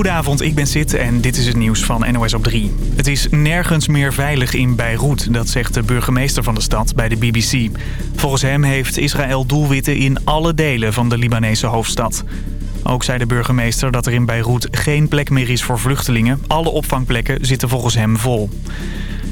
Goedenavond, ik ben Sid en dit is het nieuws van NOS op 3. Het is nergens meer veilig in Beirut, dat zegt de burgemeester van de stad bij de BBC. Volgens hem heeft Israël doelwitten in alle delen van de Libanese hoofdstad. Ook zei de burgemeester dat er in Beirut geen plek meer is voor vluchtelingen. Alle opvangplekken zitten volgens hem vol.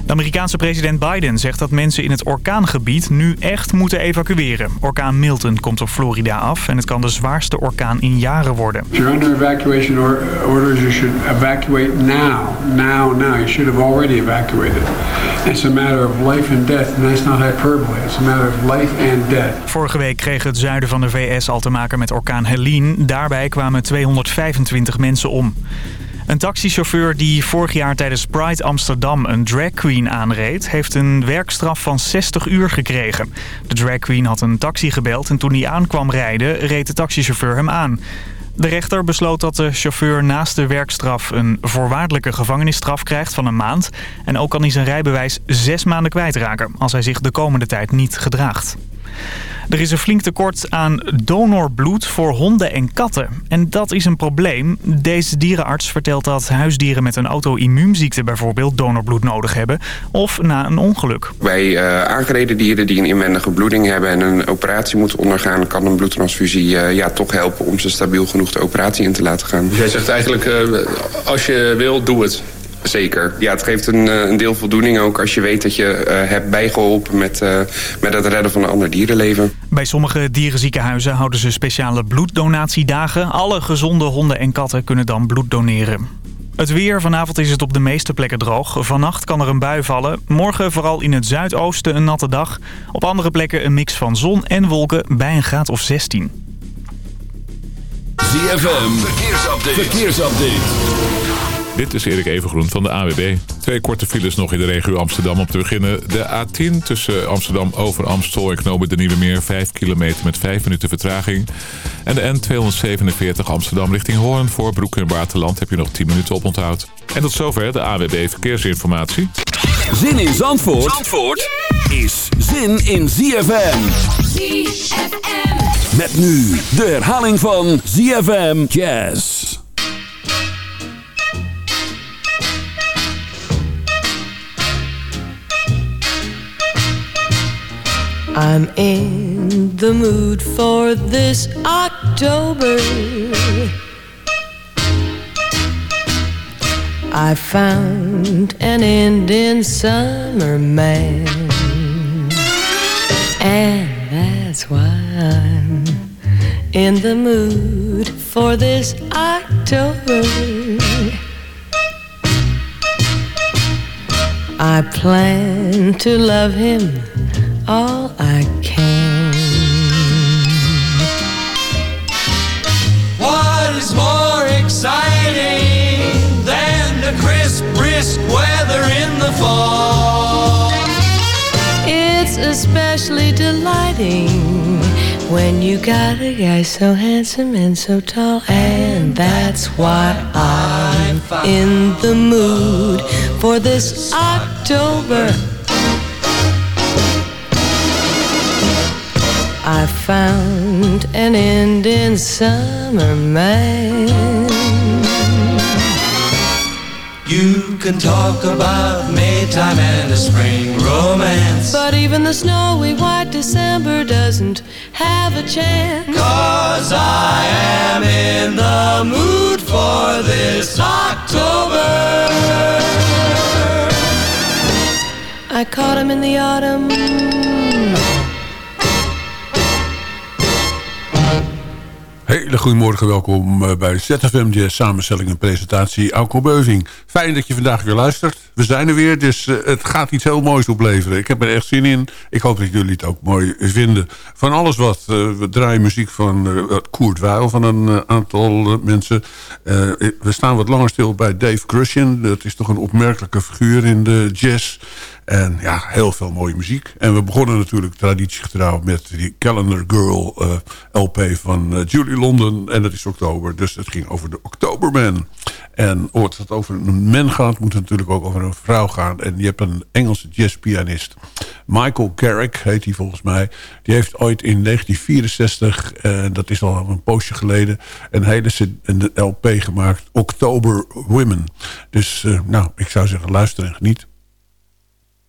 De Amerikaanse president Biden zegt dat mensen in het orkaangebied nu echt moeten evacueren. Orkaan Milton komt op Florida af en het kan de zwaarste orkaan in jaren worden. If you're under evacuation orders, you should evacuate now. Now, now. You should have already evacuated. It's a matter of life and death, and that's not hyperbole. It's a matter of life and death. Vorige week kreeg het zuiden van de VS al te maken met orkaan Helene. Daarbij kwamen 225 mensen om. Een taxichauffeur die vorig jaar tijdens Pride Amsterdam een drag queen aanreed... heeft een werkstraf van 60 uur gekregen. De drag queen had een taxi gebeld en toen hij aankwam rijden... reed de taxichauffeur hem aan. De rechter besloot dat de chauffeur naast de werkstraf een voorwaardelijke gevangenisstraf krijgt van een maand. En ook kan hij zijn rijbewijs zes maanden kwijtraken als hij zich de komende tijd niet gedraagt. Er is een flink tekort aan donorbloed voor honden en katten. En dat is een probleem. Deze dierenarts vertelt dat huisdieren met een auto-immuunziekte bijvoorbeeld donorbloed nodig hebben. Of na een ongeluk. Bij uh, aangereden dieren die een inwendige bloeding hebben en een operatie moeten ondergaan... kan een bloedtransfusie uh, ja, toch helpen om ze stabiel genoeg de operatie in te laten gaan. Jij zegt eigenlijk, uh, als je wil, doe het. Zeker. Ja, het geeft een, een, deel voldoening ook als je weet dat je uh, hebt bijgeholpen met, uh, met het redden van een ander dierenleven. Bij sommige dierenziekenhuizen houden ze speciale bloeddonatiedagen. Alle gezonde honden en katten kunnen dan bloed doneren. Het weer. Vanavond is het op de meeste plekken droog. Vannacht kan er een bui vallen. Morgen vooral in het zuidoosten een natte dag. Op andere plekken een mix van zon en wolken bij een graad of 16. ZFM. Verkeersupdate. Verkeersupdate. Dit is Erik Evengroen van de AWB. Twee korte files nog in de regio Amsterdam om te beginnen. De A10 tussen Amsterdam over Amstel en Knopen de Nieuwe Meer. 5 kilometer met 5 minuten vertraging. En de N247 Amsterdam richting Hoorn voor Broek en Waterland heb je nog 10 minuten op onthoud. En tot zover de AWB Verkeersinformatie. Zin in Zandvoort, Zandvoort is zin in ZFM. ZFM. Met nu de herhaling van ZFM Jazz. I'm in the mood for this October. I found an Indian summer man, and that's why I'm in the mood for this October. I plan to love him all I can. What is more exciting than the crisp, brisk weather in the fall? It's especially delighting when you got a guy so handsome and so tall, and that's why I'm in the mood for this October. I found an Indian summer man. You can talk about Maytime and a spring romance. But even the snowy white December doesn't have a chance. Cause I am in the mood for this October. I caught him in the autumn Hele goedemorgen, welkom eh, bij ZFM Jazz samenstelling en presentatie Alco Beuving. Fijn dat je vandaag weer luistert. We zijn er weer, dus uh, het gaat iets heel moois opleveren. Ik heb er echt zin in. Ik hoop dat jullie het ook mooi vinden. Van alles wat. Uh, we draaien muziek van Koert Weil van een aantal mensen. we staan wat langer stil bij Dave Crushen. Dat is toch een opmerkelijke figuur in de jazz. En ja, heel veel mooie muziek. En we begonnen natuurlijk traditiegetrouw met die Calendar Girl eh, LP van eh, Julie London. En dat is oktober, dus het ging over de Oktoberman. En als het over een man gaat, moet het natuurlijk ook over een vrouw gaan. En je hebt een Engelse jazzpianist. Michael Carrick heet hij volgens mij. Die heeft ooit in 1964, en dat is al een poosje geleden... een hele LP gemaakt, October Women. Dus uh, nou, ik zou zeggen, luister en geniet.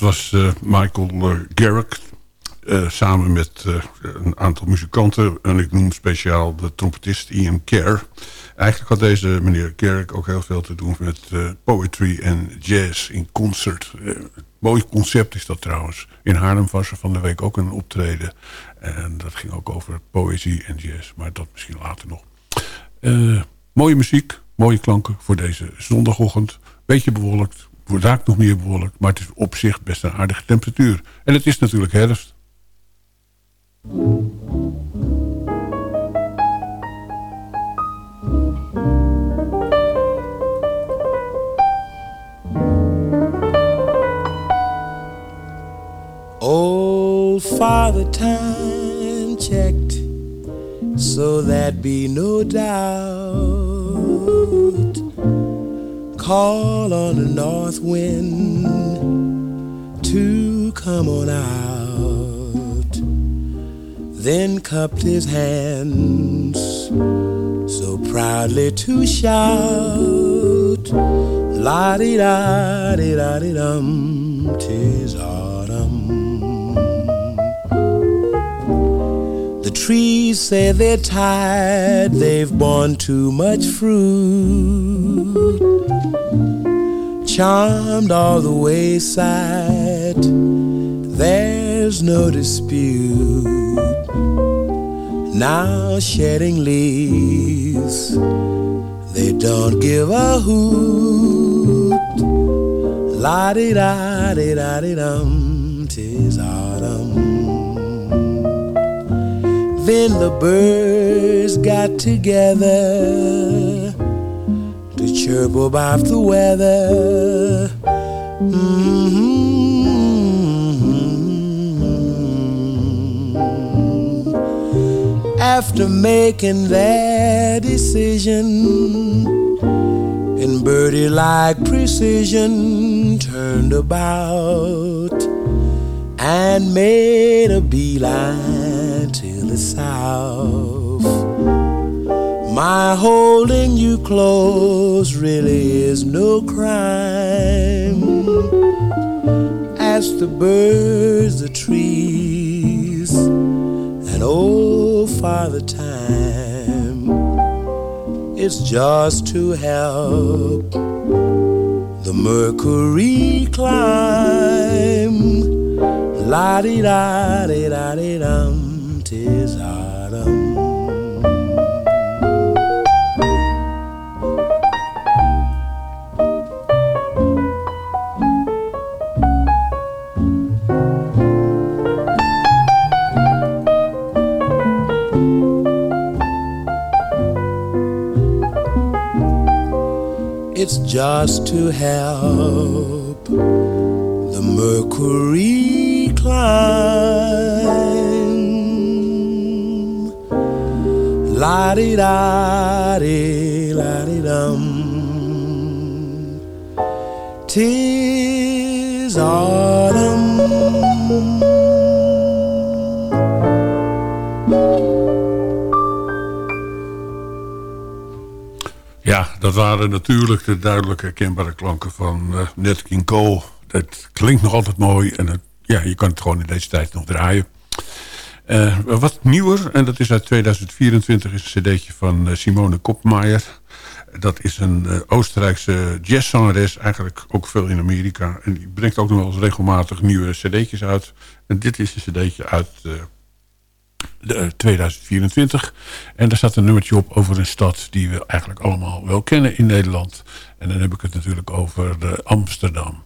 dat was uh, Michael uh, Garrick. Uh, samen met een aantal muzikanten. En ik noem speciaal de trompetist Ian Kerr. Eigenlijk had deze meneer Garrick ook heel veel te doen met poetry en jazz in concert. mooi concept is dat trouwens. In Haarlem was er van de week ook een optreden. En dat ging ook over poëzie en jazz. Maar dat misschien later nog. mooie muziek, mooie klanken voor deze zondagochtend. Beetje bewolkt, wordt raakt nog meer bewolkt. Maar het is op zich best een aardige temperatuur. En het is natuurlijk herfst. Old Father Time checked so that be no doubt call on the north wind to come on out. Then cupped his hands so proudly to shout, La di da di da di dum, tis autumn. Trees say they're tired, they've borne too much fruit charmed all the wayside, there's no dispute. Now shedding leaves, they don't give a hoot. La di da di da di dum, Then the birds got together to chirp about the weather. Mm-hmm. After making their decision in birdie like precision, turned about and made a beeline south. My holding you close really is no crime. Ask the birds, the trees, and old Father Time. It's just to help the mercury climb. La di da di da di dum, tis autumn. It's just to help the mercury climb. La di da la. Tis autumn. Ja, dat waren natuurlijk de duidelijk herkenbare klanken van uh, Nat King Cole. Het klinkt nog altijd mooi en ja, je kan het gewoon in deze tijd nog draaien. Uh, wat nieuwer, en dat is uit 2024, is een cd'tje van uh, Simone Kopmaier. Dat is een uh, Oostenrijkse jazzzangeres, eigenlijk ook veel in Amerika. En die brengt ook nog wel eens regelmatig nieuwe cd'tjes uit. En dit is een cd'tje uit de, 2024. En daar staat een nummertje op over een stad die we eigenlijk allemaal wel kennen in Nederland. En dan heb ik het natuurlijk over de Amsterdam.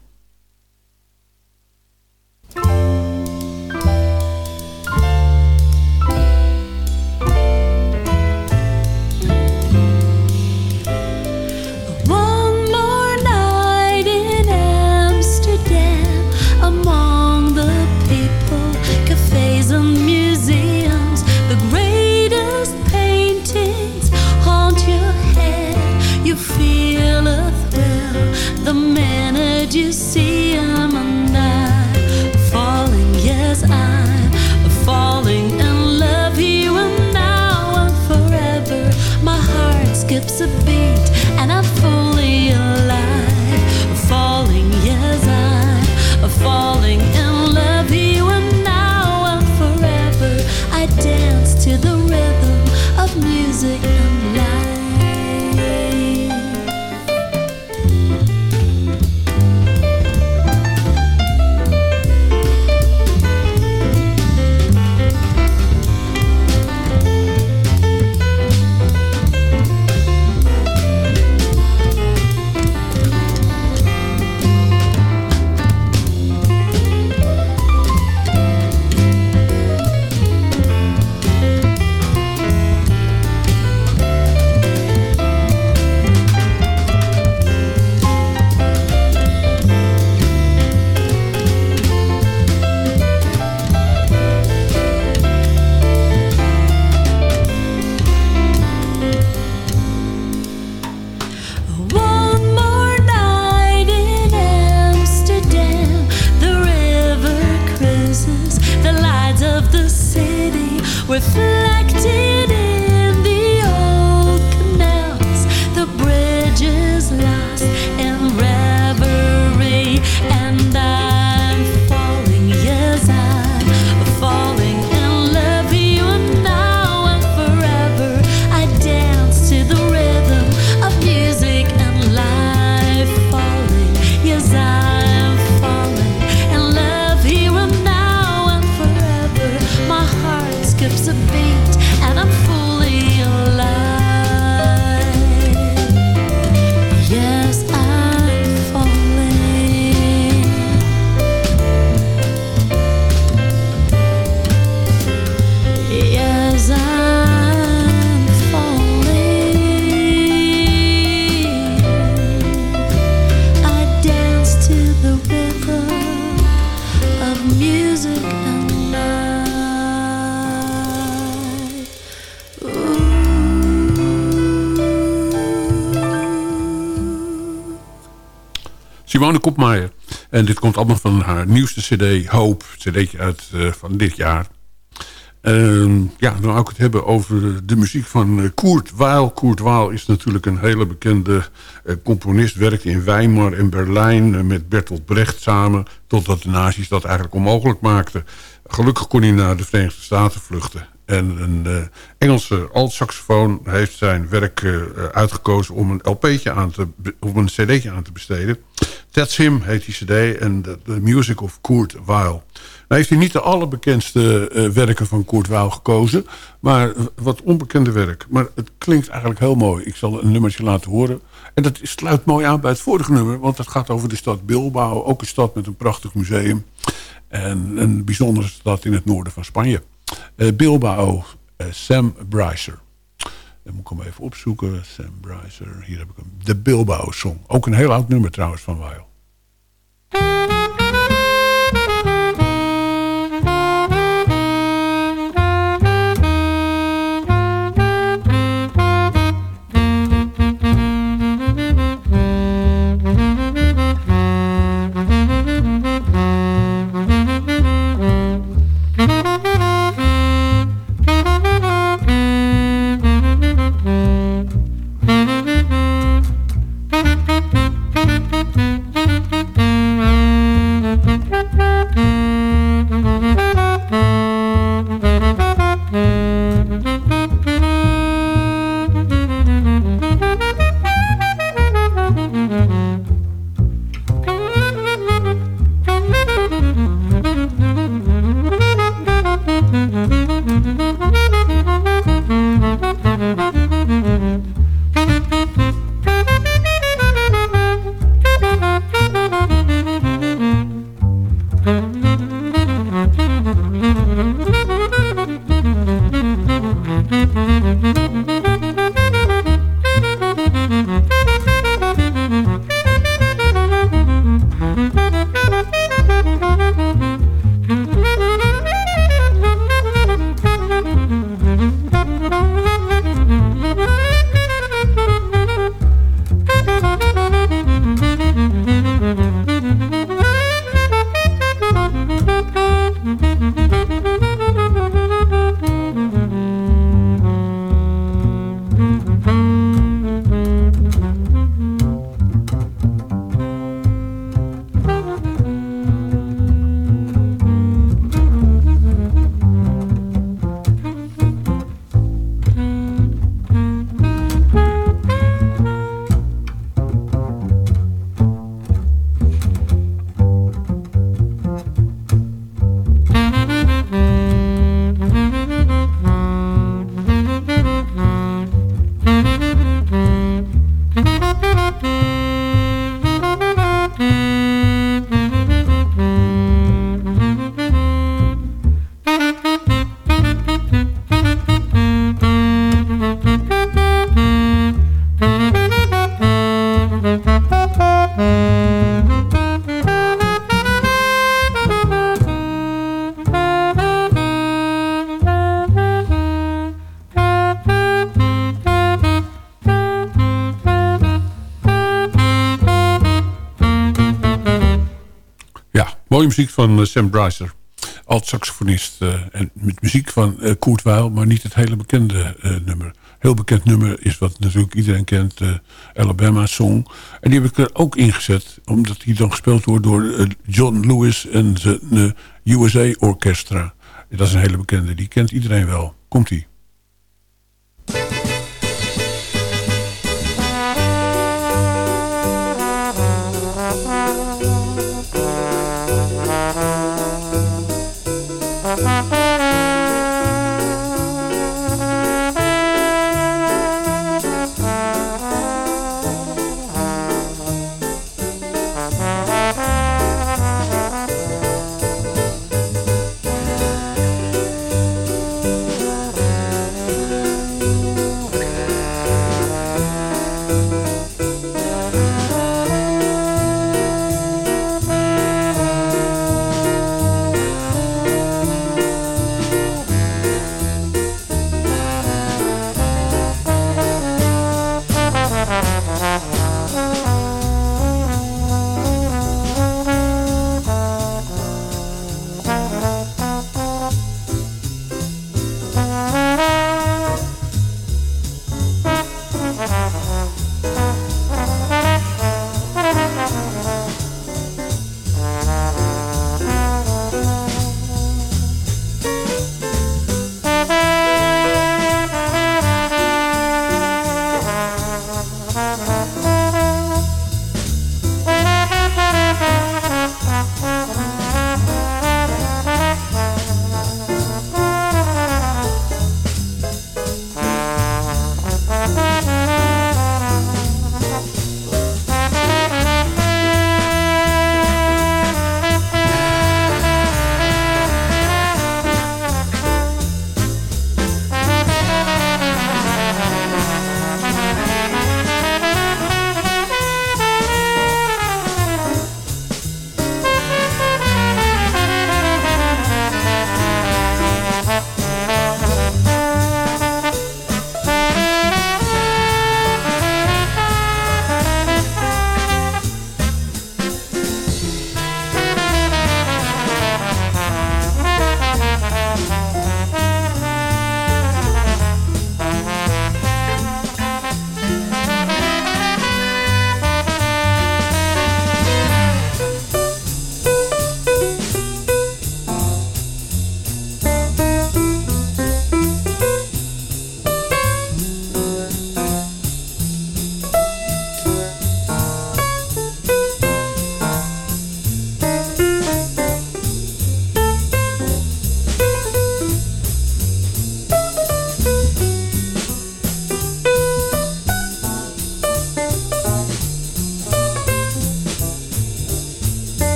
En dit komt allemaal van haar nieuwste cd, Hope. cd uit eh, van dit jaar. Ehm, ja, dan wou ik het hebben over de muziek van eh, Koert Waal. Koert Waal is natuurlijk een hele bekende eh, componist. Werkte in Weimar en Berlijn met Bertolt Brecht samen. Totdat de nazi's dat eigenlijk onmogelijk maakten. Gelukkig kon hij naar de Verenigde Staten vluchten. En een Engelse alt-saxofoon heeft zijn werk uitgekozen om een LP'tje aan te, om een cd'tje aan te besteden. That's Him heet die cd en The, Music of Kurt Weill. Nou heeft hij niet de allerbekendste eh, werken van Kurt Weill gekozen, maar wat onbekende werk. Maar het klinkt eigenlijk heel mooi. Ik zal een nummertje laten horen. En dat sluit mooi aan bij het vorige nummer, want het gaat over de stad Bilbao. Ook een stad met een prachtig museum. En een bijzondere stad in het noorden van Spanje. Eh, Bilbao, eh, Sam Brycer. Dan moet ik hem even opzoeken. Sam Brycer, hier heb ik hem. De Bilbao Song. Ook een heel oud nummer trouwens van Weil. Muziek van eh, Sam Brycer. Alt-saxofonist. eh, en met muziek van eh Kurt Weill, maar niet het hele bekende nummer. Heel bekend nummer is wat natuurlijk iedereen kent. Alabama Song. En die heb ik er ook ingezet. Omdat die dan gespeeld wordt door John Lewis en eh, USA Orchestra. Dat is een hele bekende. Die kent iedereen wel. Komt-ie.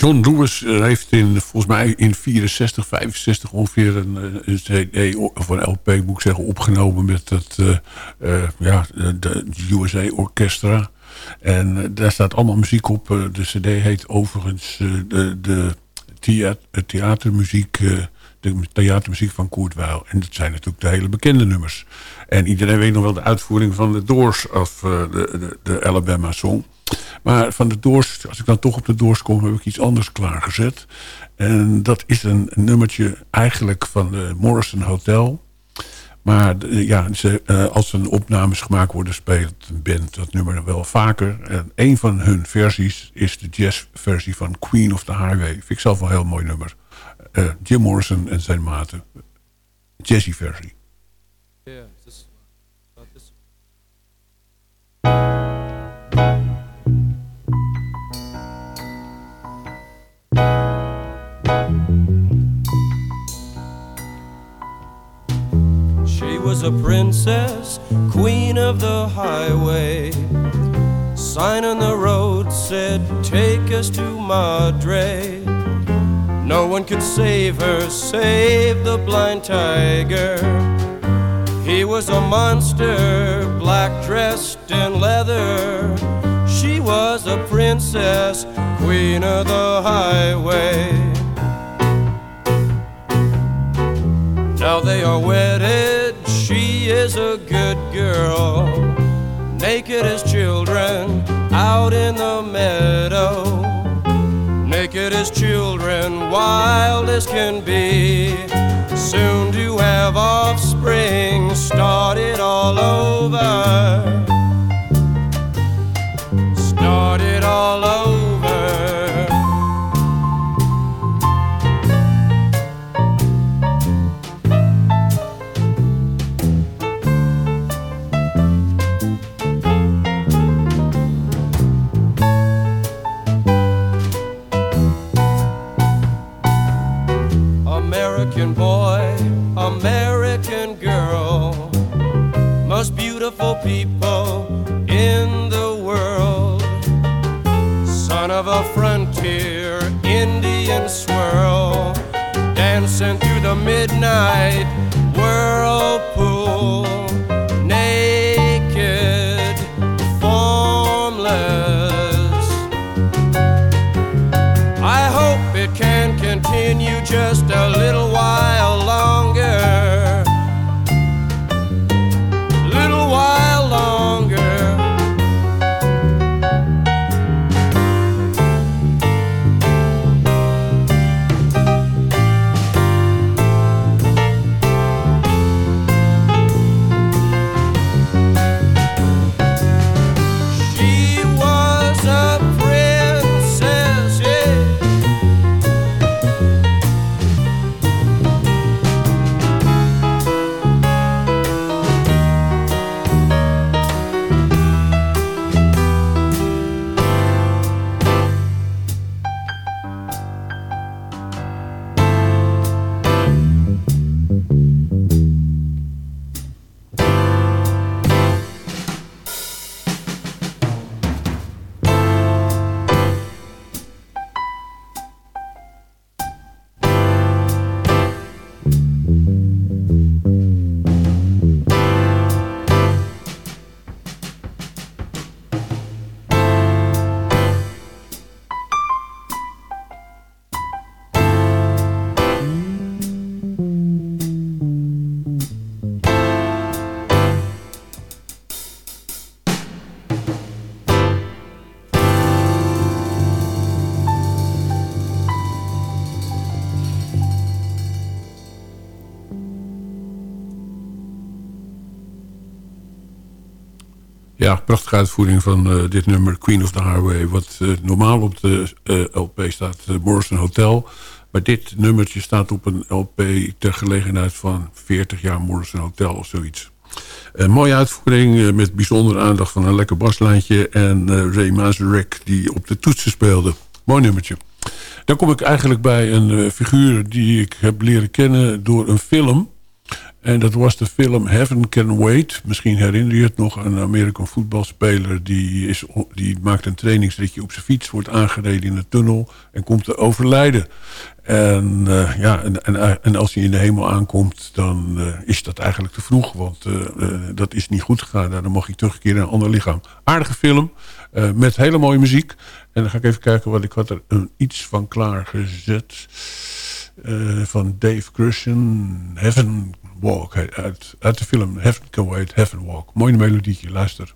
John Lewis eh, heeft in, volgens mij in 64, 65 ongeveer een, eh, CD of een LP moet ik zeggen opgenomen met het uh, ja, de USA Orchestra. En daar staat allemaal muziek op. de CD heet overigens de, de theater, theatermuziek, de theatermuziek van Kurt Weill. En dat zijn natuurlijk de hele bekende nummers. En iedereen weet nog wel de uitvoering van de Doors of de, de, de Alabama Song. Maar van de Doors, als ik dan toch op de Doors kom... heb ik iets anders klaargezet. En dat is een, nummertje eigenlijk van de Morrison Hotel. Maar ja, ze, uh, als er opnames gemaakt worden... speelt een band dat nummer wel vaker. En een van hun versies is de jazzversie van Queen of the Highway. Vind ik zelf wel een heel mooi nummer. Uh, Jim Morrison en zijn maten. Jazzy versie. Yeah, a princess, queen of the highway. Sign on the road said, Take us to Madre. No one could save her, save the blind tiger. He was a monster, black dressed in leather. She was a princess, queen of the highway. Now they are wedded, is a good girl. Naked as children out in the meadow. Naked as children, wild as can be. Soon to have offspring, started all over. night. Prachtige uitvoering van eh, dit nummer Queen of the Highway. Wat eh, normaal op de eh, LP staat Morrison Hotel. Maar dit nummertje staat op een LP ter gelegenheid van 40 jaar Morrison Hotel of zoiets. Een mooie uitvoering met bijzondere aandacht van een lekker baslijntje. En Ray Mazurek die op de toetsen speelde. Mooi nummertje. Dan kom ik eigenlijk bij een figuur die ik heb leren kennen door een film. En dat was de film Heaven Can Wait. Misschien herinner je het nog. Een American voetbalspeler die, is, die maakt een trainingsritje op zijn fiets. Wordt aangereden in een tunnel en komt te overlijden. En, eh, ja, en, en, en, als hij in de hemel aankomt, dan uh, is dat eigenlijk te vroeg. Want dat is niet goed gegaan. Dan mag hij terugkeren naar een ander lichaam. Aardige film, met hele mooie muziek. En dan ga ik even kijken, wat ik had er een, iets van klaargezet. van Dave Christian, Heaven Walk. Uit, uit de film Heaven Can Wait, Heaven Walk. Mooi melodietje, luister.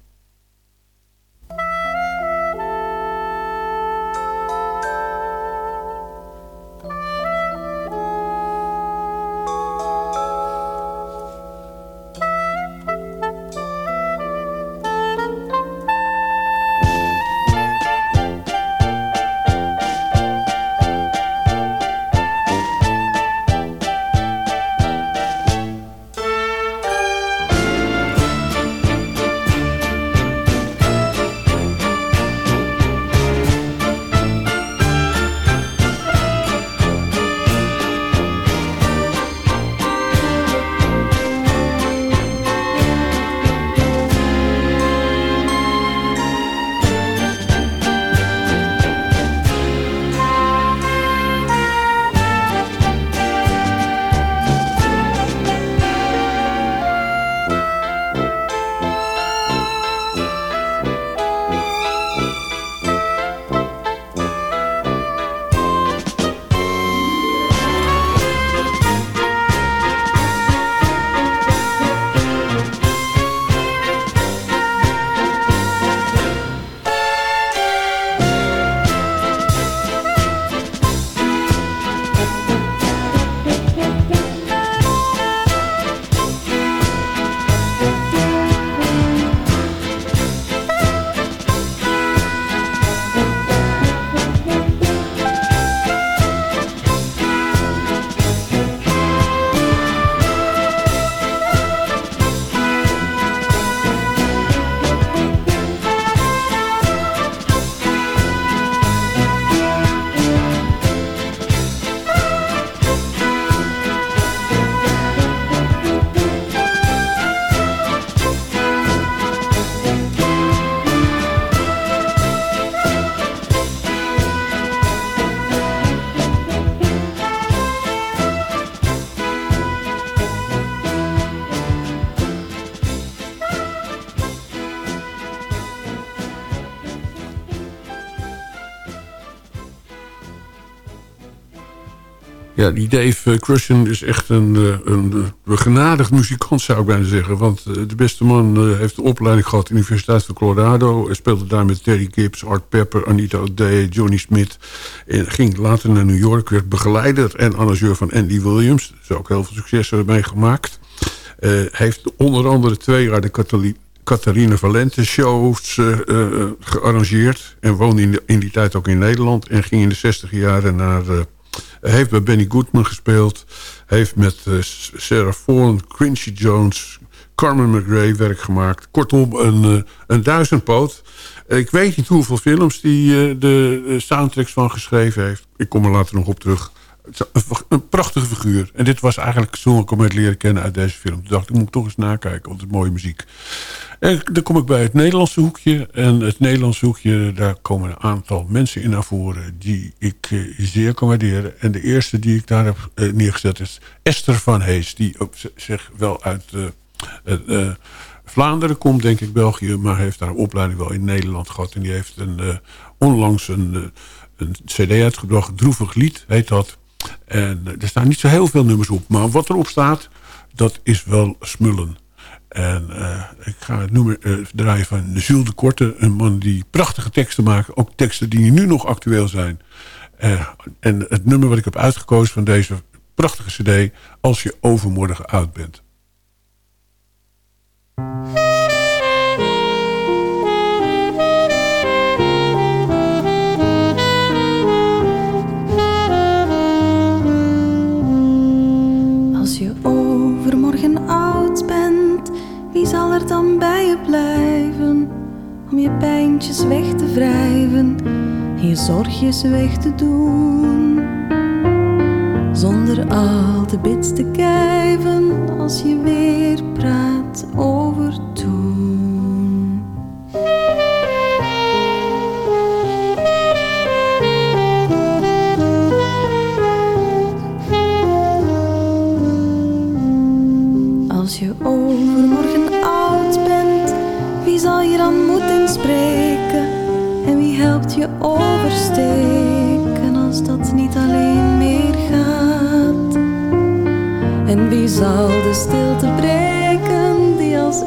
Ja, die Dave Crushen is echt een, een, een begenadigd muzikant, zou ik bijna zeggen. Want de beste man heeft de opleiding gehad de Universiteit van Colorado. Speelde daar met Terry Gibbs, Art Pepper, Anita O'Day, Johnny Smith. En ging later naar New York, werd begeleider en arrangeur van Andy Williams. Daar ook heel veel succes mee gemaakt. Heeft onder andere twee jaar de Catharina Valente shows gearrangeerd. En woonde in, in, die tijd ook in Nederland. En ging in de 60 jaren naar heeft bij Benny Goodman gespeeld. Heeft met uh, Sarah Vaughan, Quincy Jones, Carmen McRae werk gemaakt. Kortom, een, uh, een duizendpoot. Ik weet niet hoeveel films die uh, de soundtracks van geschreven heeft. Ik kom er later nog op terug. Een prachtige figuur. En dit was eigenlijk zo ik leren kennen uit deze film. Toen dacht ik, moet toch eens nakijken, want het is mooie muziek. En dan kom ik bij het Nederlandse hoekje. En het Nederlandse hoekje, daar komen een aantal mensen in naar voren... die ik eh, zeer kan waarderen. En de eerste die ik daar heb eh, neergezet is Esther van Hees. Die op zich wel uit uh, Vlaanderen komt, denk ik, België... maar heeft een opleiding wel in Nederland gehad. En die heeft een, onlangs een, een cd uitgebracht. Droevig Lied heet dat. En er staan niet zo heel veel nummers op. Maar wat erop staat, dat is wel smullen. En uh, ik ga het nummer uh, draaien van Jules de Korte. Een man die prachtige teksten maakt. Ook teksten die nu nog actueel zijn. Uh, en het nummer wat ik heb uitgekozen van deze prachtige cd... Als je overmorgen oud bent. Bij je blijven om je pijntjes weg te wrijven en je zorgjes weg te doen? Zonder al de bits te kijven als je weer praat over toen. Zal je dan moeten spreken? En wie helpt je oversteken als dat niet alleen meer gaat? En wie zal de stilte breken die als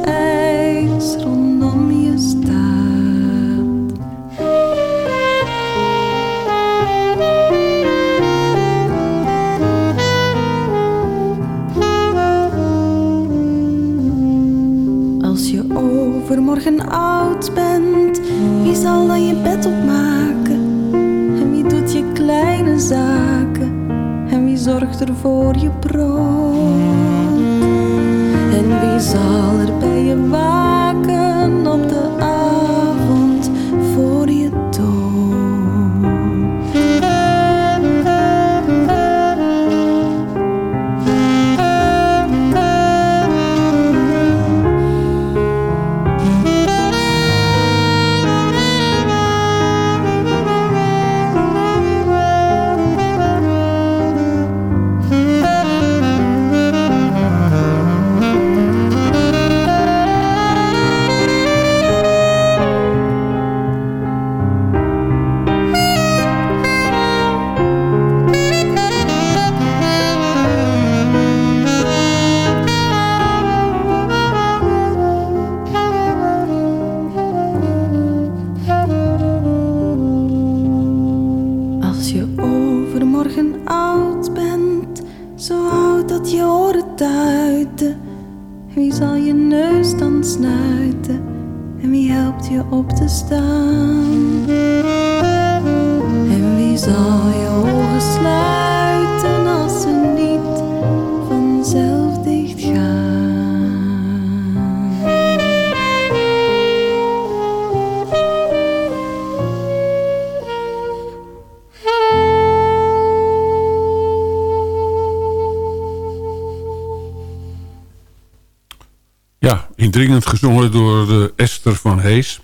indringend gezongen door de Esther van Hees.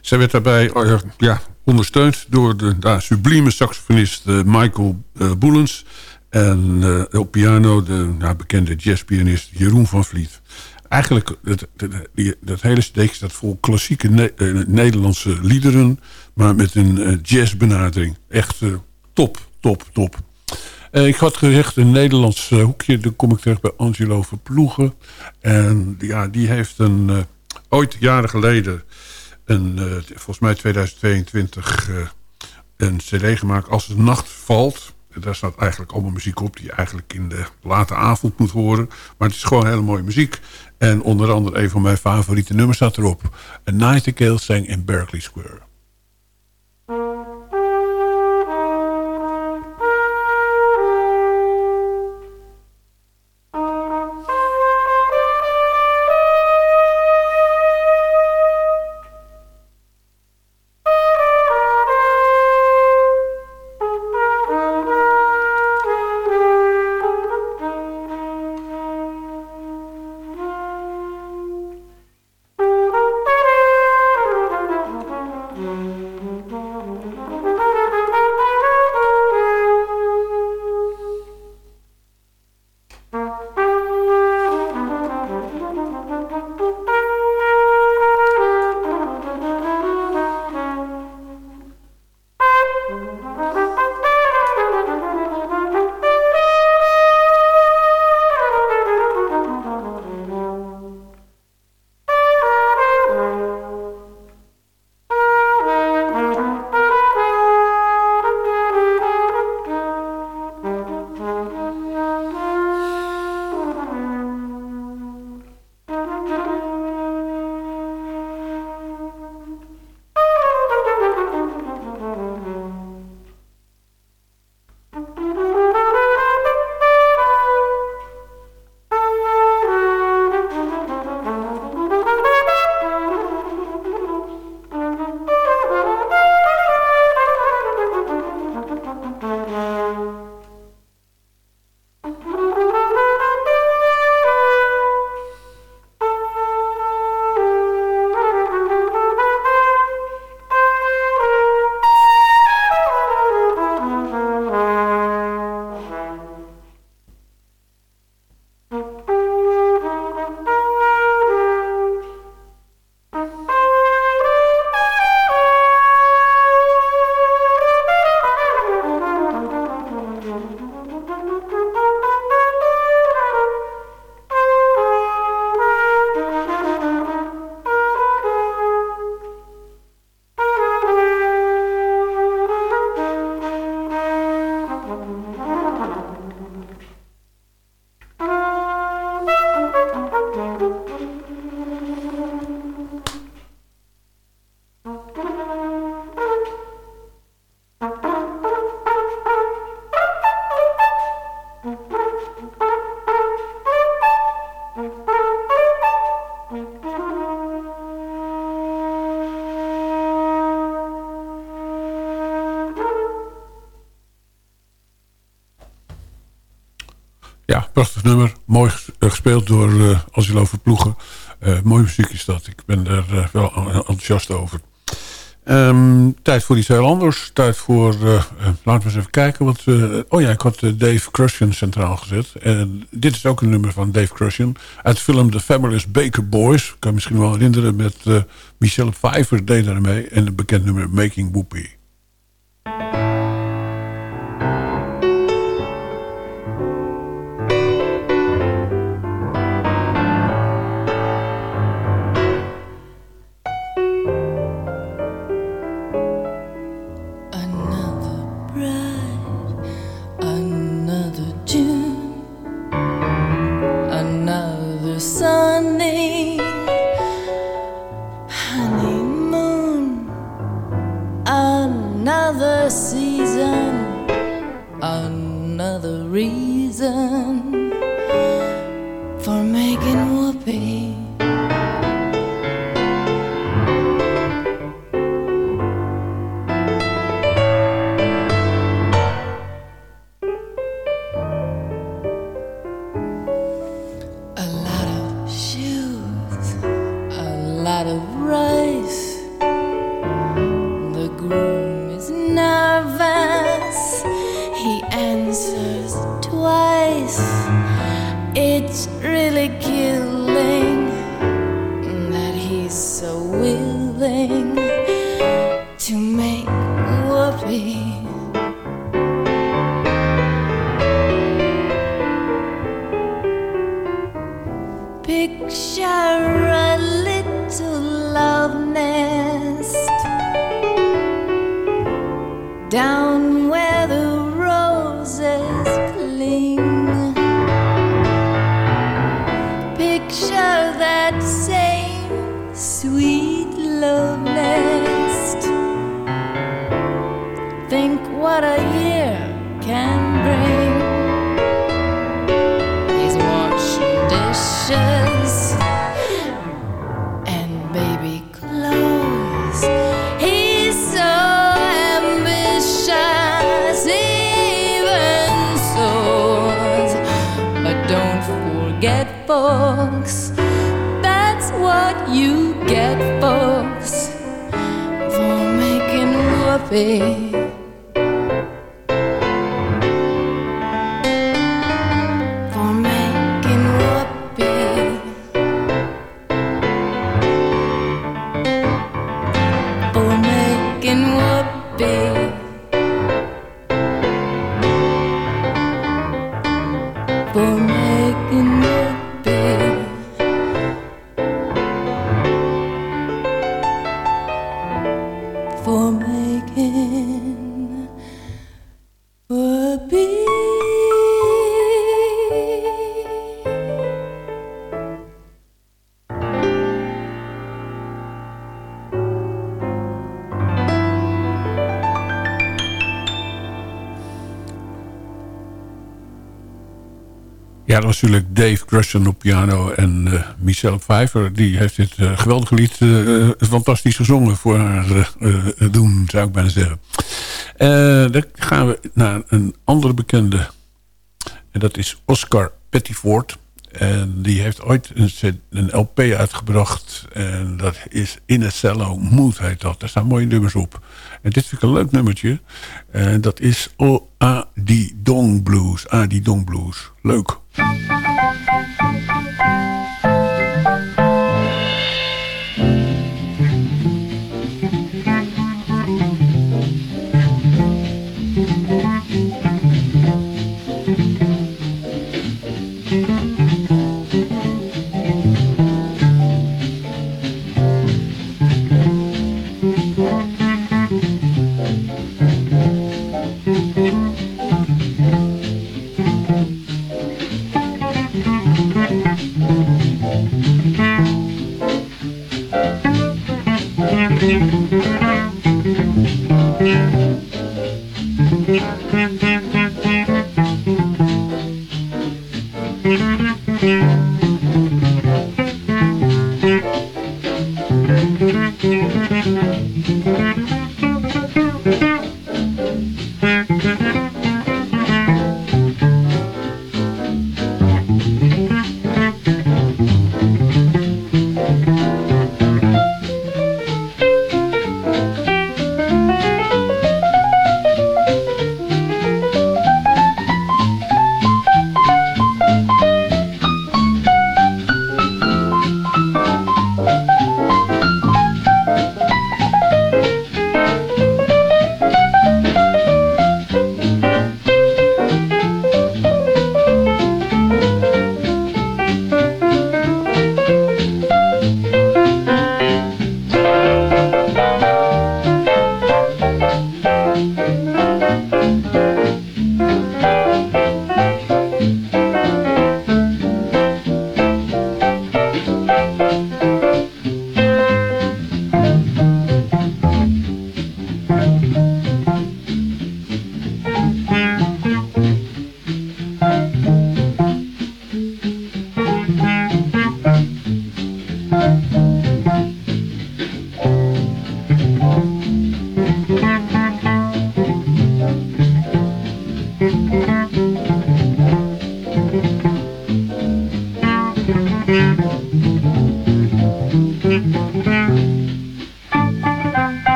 Zij werd daarbij eh, ja, ondersteund door de sublieme saxofonist eh, Michael eh Boelens. En op piano de bekende jazzpianist Jeroen van Vliet. Eigenlijk, die- dat hele steek staat vol klassieke Ne- Nederlandse liederen... maar met een jazzbenadering. Echt top, top, top. Eh, ik had gezegd, een Nederlands eh, hoekje. Dan kom ik terecht bij Angelo Verploegen. En ja, die heeft een, eh, ooit jaren geleden... Een, volgens mij 2022 eh, een cd gemaakt. Als de nacht valt... Daar staat eigenlijk allemaal muziek op... die je eigenlijk in de late avond moet horen. Maar het is gewoon hele mooie muziek. En onder andere een van mijn favoriete nummers staat erop. A Nightingale sang in Berkeley Square. Prachtig nummer. Mooi eh, gespeeld door uh, Angelo Verploegen. Uh, mooie muziek is dat. Ik ben uh, wel enthousiast over. Um, tijd voor iets heel anders. Tijd voor... Laten we eens even kijken. Wat, oh ja, ik had Dave Crushen centraal gezet. En dit is ook een nummer van Dave Crushen. Uit de film The Fabulous Baker Boys. Kan je misschien wel herinneren met Michelle Pfeiffer deed daarmee. En een bekend nummer Making picture a little love nest down be. Was natuurlijk Dave Grusson op piano en uh, Michelle Pfeiffer. Die heeft dit uh, geweldige lied uh, fantastisch gezongen voor haar doen, zou ik bijna zeggen. dan gaan we naar een andere bekende. En dat is Oscar Pettiford. En die heeft ooit een, een LP uitgebracht. En dat is In a Cello Mood heet dat. Daar staan mooie nummers op. En dit vind ik een leuk nummertje. En dat is O A Di Dong Blues. A Di Dong Blues. Leuk.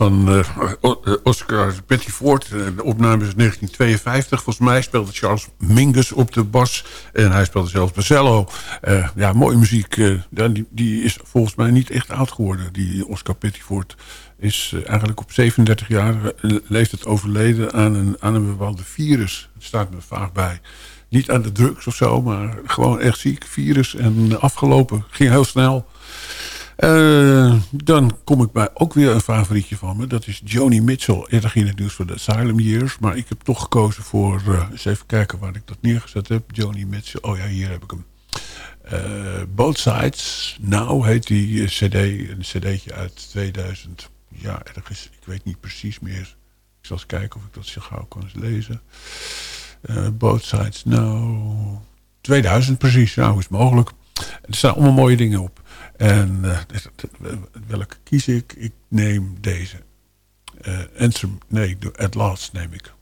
Van uh, Oscar Pettiford. De opname is 1952. Volgens mij speelde Charles Mingus op de bas. En hij speelde zelfs Basello. Uh, ja, mooie muziek. die, die, is volgens mij niet echt oud geworden. Die Oscar Pettiford is eigenlijk op 37 jaar leeft het overleden aan een, aan een bepaalde virus. Het staat me vaag bij. Niet aan de drugs of zo, maar gewoon echt ziek. Virus en afgelopen. Ging heel snel. Uh, dan kom ik bij ook weer een favorietje van me. Dat is Joni Mitchell. Eerder ging het nieuws voor de Asylum Years. Maar ik heb toch gekozen voor... Uh, eens even kijken waar ik dat neergezet heb. Joni Mitchell. Oh ja, hier heb ik hem. Uh, Both Sides. Now heet die cd. Een cd'tje uit 2000. Ja, ergens. Ik weet niet precies meer. Ik zal eens kijken of ik dat zo gauw kan lezen. Both Sides Now. 2000 precies. Nou, is mogelijk. Er staan allemaal mooie dingen op. En uh, welke kies ik? Ik neem deze. Uh, nee, at last neem ik.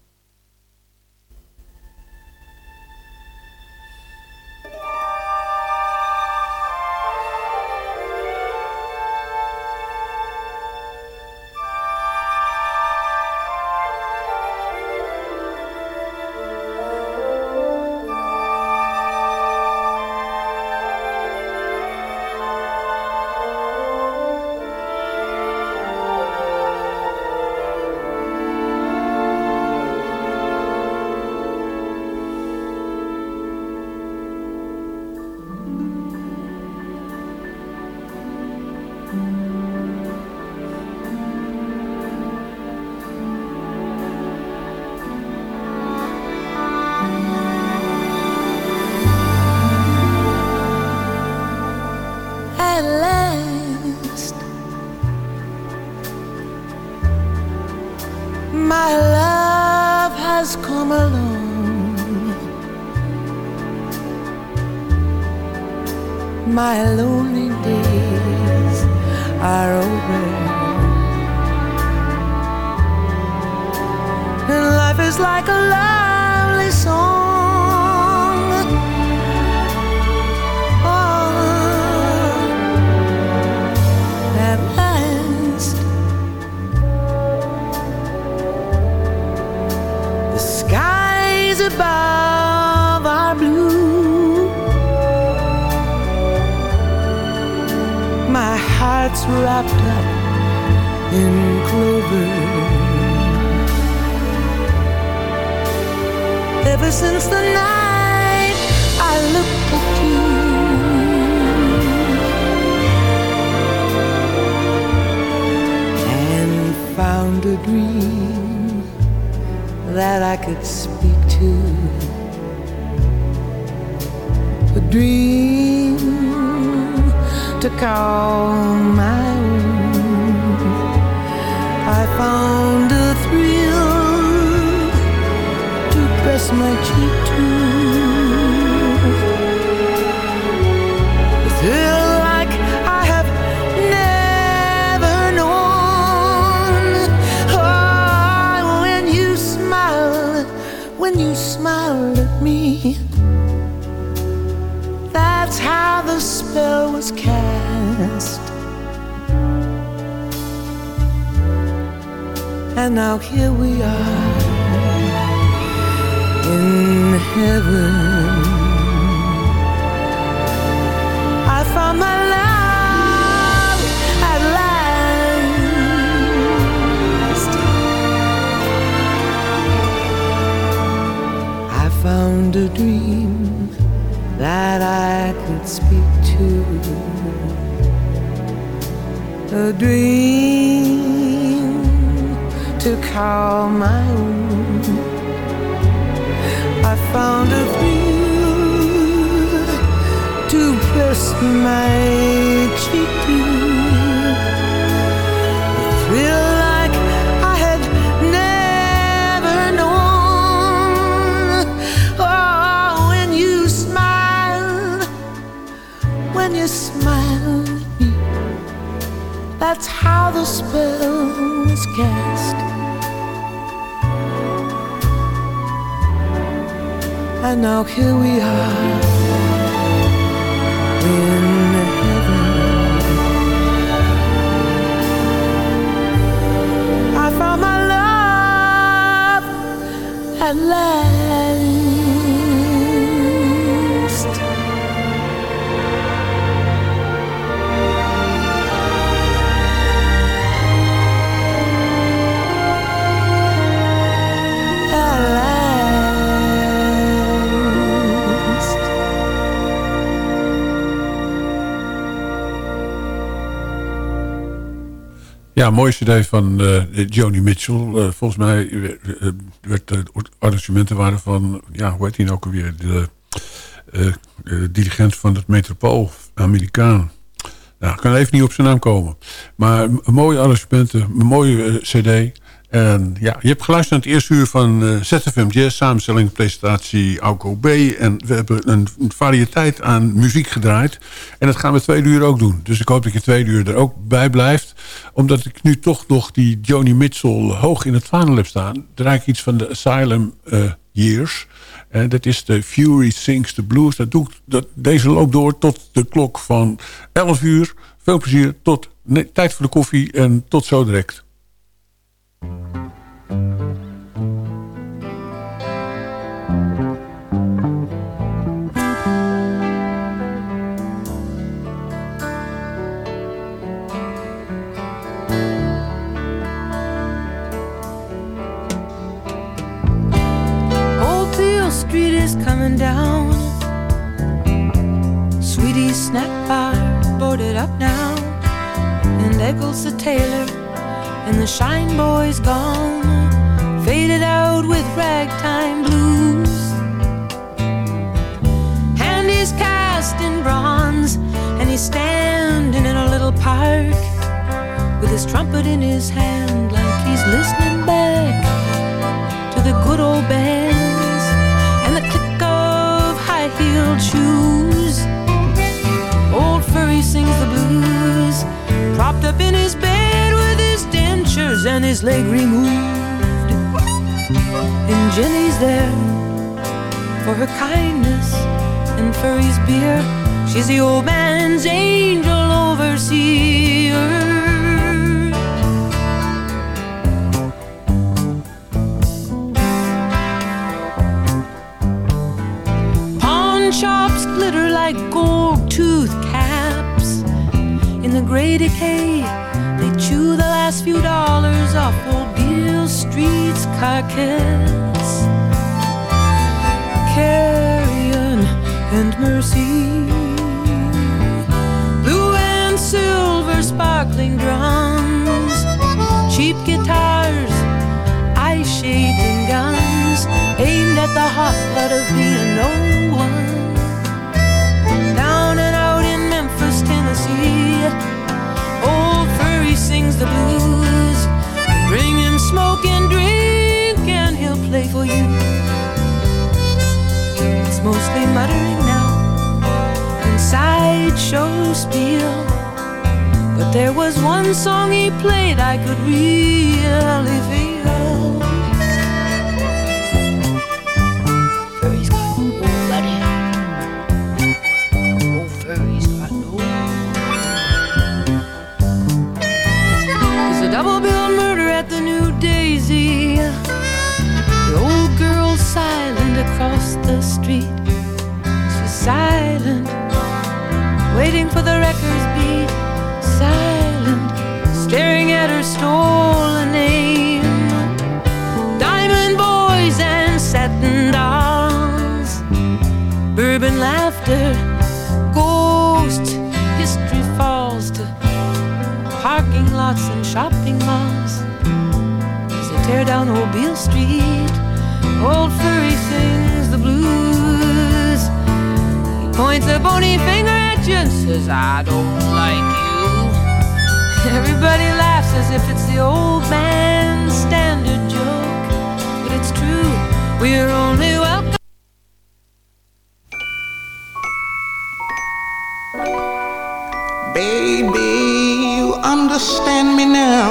ever since the night I looked at you. And found a dream that I could speak to. A dream to call my own. I found my cheek Feel like I have never known. Oh, when you smile, when you smiled at me, that's how the spell was cast. And now here we are in heaven. I found my love at last. I found a dream that I could speak to. A dream to call my own. Found a thrill to press my cheek to. A thrill like I had never known. Oh, when you smile, when you smile at me, that's how the spell was cast. And now here we are in heaven. I found my love at last. Ja, mooie cd van eh, Joni Mitchell. Eh, volgens mij eh, werd de arrangementen waren van... Ja, hoe heet hij nou ook alweer? De dirigent van het Metropool, Amerikaan. Nou, ik kan even niet op zijn naam komen. Maar mooie arrangementen, mooie cd. En ja, je hebt geluisterd naar het eerste uur van eh, ZFM samenstelling, presentatie Auko B. En we hebben een, variëteit aan muziek gedraaid. En dat gaan we twee uur ook doen. Dus ik hoop dat je twee uur er ook bij blijft. Omdat ik nu toch nog die Joni Mitchell hoog in het vaandel heb staan... draai ik iets van de Asylum eh, Years... En dat is de Fury Sings the Blues. Dat doe dat, deze loopt door tot de klok van 11 uur. Veel plezier. Tot tijd voor de koffie. En tot zo direct. Street is coming down. Sweetie's snack bar boarded up now. And Eccles the tailor and the shine boy's gone. Faded out with ragtime blues. And he's cast in bronze and he's standing in a little park with his trumpet in his hand like he's listening back to the good old bands and the click heeled shoes. Old Furry sings the blues, propped up in his bed with his dentures and his leg removed. And Jenny's there for her kindness and Furry's beer. She's the old man's angel overseer. Gray decay, they chew the last few dollars off old Beale Street's carcass. Carrion and mercy. Blue and silver sparkling drums. Cheap guitars, eye shading guns aimed at the hot blood of being no the blues. Bring him smoke and drink, and he'll play for you. It's mostly muttering now inside show spiel. But there was one song he played I could really feel. The street. She's silent, waiting for the wrecker's beat. Silent, staring at her stolen name. Diamond boys and satin dolls, bourbon laughter, ghost history falls to parking lots and shopping malls. As they tear down old Beale Street, old furry sings points a bony finger at you and says, I don't like you. Everybody laughs as if it's the old man's standard joke. But it's true, we're only welcome. Baby, you understand me now.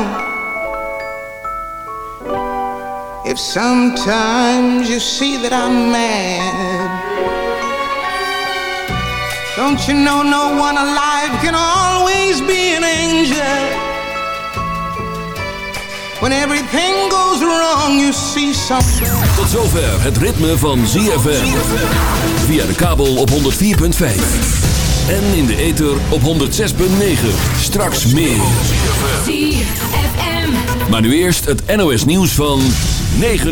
If sometimes you see that I'm mad, don't you know no one alive can always be an angel? When everything goes wrong, you see something. Tot zover het ritme van ZFM. Via de kabel op 104.5. En in de ether op 106.9. Straks meer. ZFM. Maar nu eerst het NOS nieuws van 9